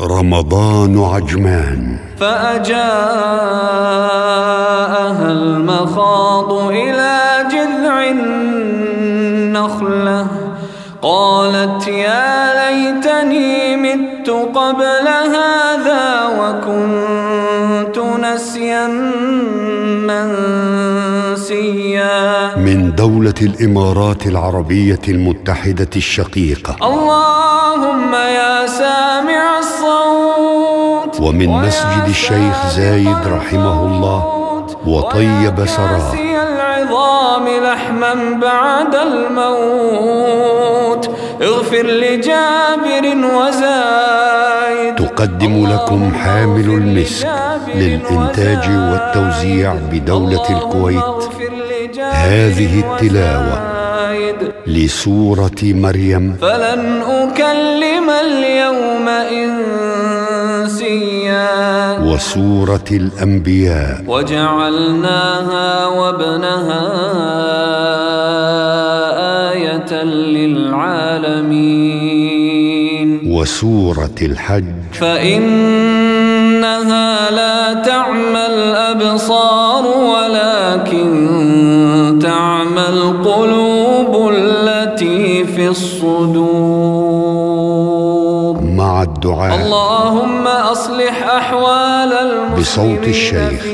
رمضان عجمان. فأجاءها المخاض إلى جذع النخلة. قالت يا ليتني مت قبل هذا وكنت نسيا منسيا. من دولة الإمارات العربية المتحدة الشقيقة. اللهم يا ومن مسجد الشيخ زايد رحمه الله وطيب سراه. العظام لحما بعد الموت. اغفر لجابر وزايد. تقدم لكم حامل المسك للإنتاج والتوزيع بدولة الكويت. هذه التلاوة لسورة مريم. فلن أكلم اليوم إنسيا وسورة الأنبياء. وجعلناها وابنها آية للعالمين. وسورة الحج. فإنها لا تعمى الأبصار ولكن تعمى القلوب التي في الصدور. الدعاء. اللهم أصلح أحوال المسلمين بصوت الشيخ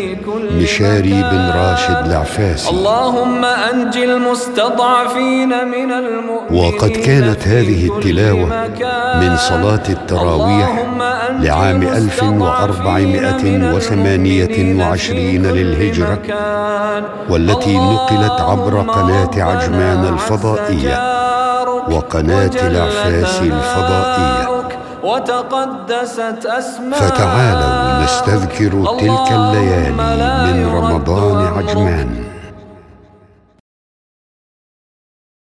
مشاري بن راشد العفاسي. اللهم أنجي المستضعفين من المؤمنين وقد كانت هذه التلاوة من صلاة التراويح لعام 1428 للهجرة والتي نقلت عبر قناة عجمان الفضائية وقناة العفاس الفضائية. وتقدست أسماء. فتعالوا نستذكر تلك الليالي من رمضان عجمان